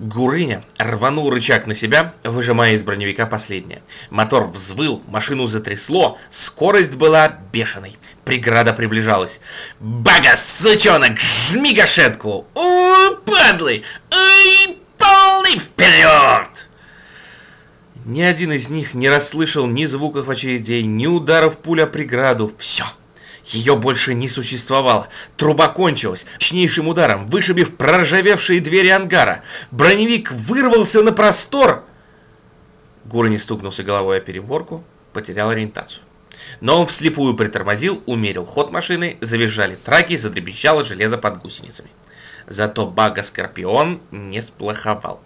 Гурыня рванул рычаг на себя, выжимая из броневика последнее. Мотор взвыл, машину затрясло, скорость была бешеной. Преграда приближалась. «Бага, сучонок, жми гашетку! У, падлы! Ай, полный вперед!» Ни один из них не расслышал ни звуков очередей, ни ударов пуля преграду. Все. Ее больше не существовало. Труба кончилась. Мощнейшим ударом, вышибив проржавевшие двери ангара, броневик вырвался на простор. Гура не стукнулся головой о переборку, потерял ориентацию. Но он вслепую притормозил, умерил ход машины, завизжали траки, задребезжало железо под гусеницами. Зато Бага Скорпион не сплоховал.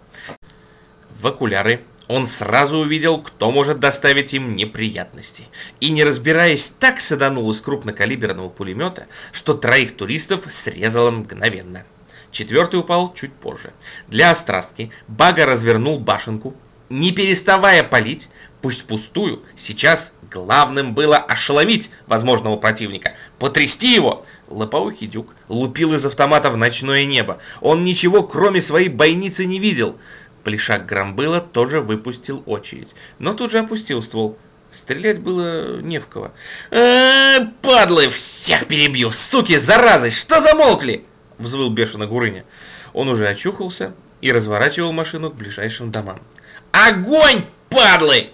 В окуляры он сразу увидел, кто может доставить им неприятности. И не разбираясь, так саданул из крупнокалиберного пулемета, что троих туристов срезало мгновенно. Четвертый упал чуть позже. Для острастки Бага развернул башенку, не переставая палить, пусть пустую, сейчас главным было ошеломить возможного противника, потрясти его. Лопоухий дюк лупил из автомата в ночное небо. Он ничего, кроме своей бойницы, не видел. Плешак Грамбыла тоже выпустил очередь, но тут же опустил ствол. Стрелять было не в кого. «Э, «Падлы, всех перебью! Суки, заразы! Что замолкли?» Взвыл бешено Гурыня. Он уже очухался и разворачивал машину к ближайшим домам. «Огонь, падлы!»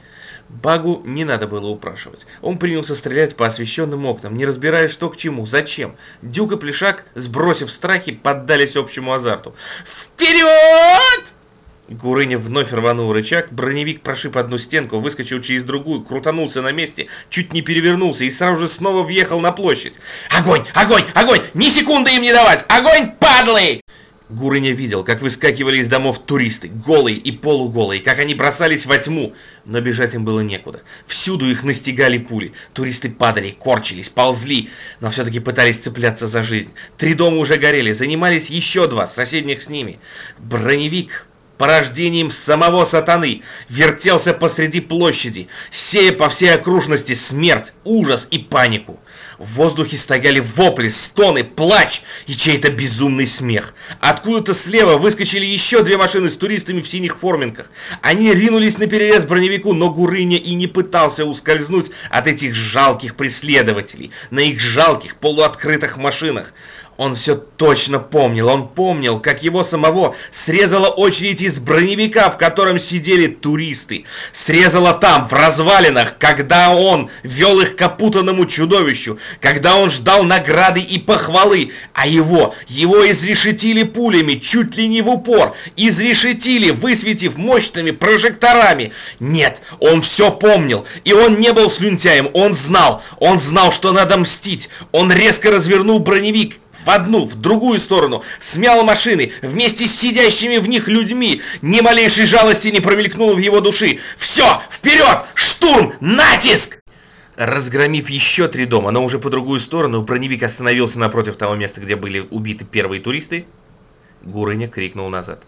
Багу не надо было упрашивать. Он принялся стрелять по освещенным окнам, не разбирая, что к чему, зачем. Дюк и Плешак, сбросив страхи, поддались общему азарту. «Вперед!» Гурыня вновь рванул рычаг, броневик прошиб одну стенку, выскочил через другую, крутанулся на месте, чуть не перевернулся и сразу же снова въехал на площадь. «Огонь! Огонь! Огонь! Ни секунды им не давать! Огонь, падлы!» Гурыня видел, как выскакивали из домов туристы, голые и полуголые, как они бросались во тьму, но бежать им было некуда. Всюду их настигали пули. Туристы падали, корчились, ползли, но все-таки пытались цепляться за жизнь. Три дома уже горели, занимались еще два, соседних с ними. Броневик порождением самого сатаны, вертелся посреди площади, сея по всей окружности смерть, ужас и панику. В воздухе стояли вопли, стоны, плач и чей-то безумный смех. Откуда-то слева выскочили еще две машины с туристами в синих форминках. Они ринулись на перерез броневику, но Гурыня и не пытался ускользнуть от этих жалких преследователей на их жалких полуоткрытых машинах. Он все точно помнил. Он помнил, как его самого срезала очередь из броневика, в котором сидели туристы. Срезала там, в развалинах, когда он вел их к опутанному чудовищу, когда он ждал награды и похвалы, а его, его изрешетили пулями, чуть ли не в упор, изрешетили, высветив мощными прожекторами. Нет, он все помнил, и он не был слюнтяем, он знал, он знал, что надо мстить. Он резко развернул броневик в одну, в другую сторону, смял машины вместе с сидящими в них людьми. Ни малейшей жалости не промелькнуло в его души. Все, вперед, штурм, натиск! Разгромив еще три дома, но уже по другую сторону, броневик остановился напротив того места, где были убиты первые туристы. Гурыня крикнул назад.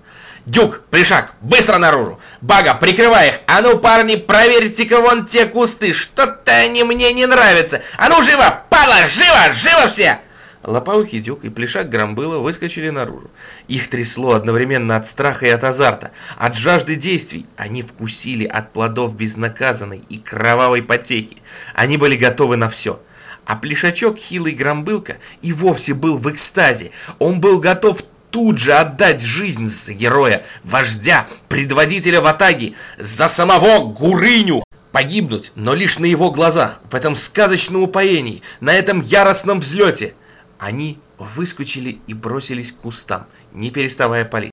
«Дюк, пришаг, быстро наружу! Бага, прикрывай их! А ну, парни, проверьте-ка вон те кусты! Что-то они мне не нравятся! А ну, живо! Падла, живо! Живо все!» Лопоухий Дюк и Плешак Грамбыла выскочили наружу. Их трясло одновременно от страха и от азарта, от жажды действий. Они вкусили от плодов безнаказанной и кровавой потехи. Они были готовы на все. А Плешачок, хилый Грамбылка, и вовсе был в экстазе. Он был готов тут же отдать жизнь за героя, вождя, предводителя в Атаге, за самого Гурыню. Погибнуть, но лишь на его глазах, в этом сказочном упоении, на этом яростном взлете – они выскочили и бросились к кустам, не переставая палить.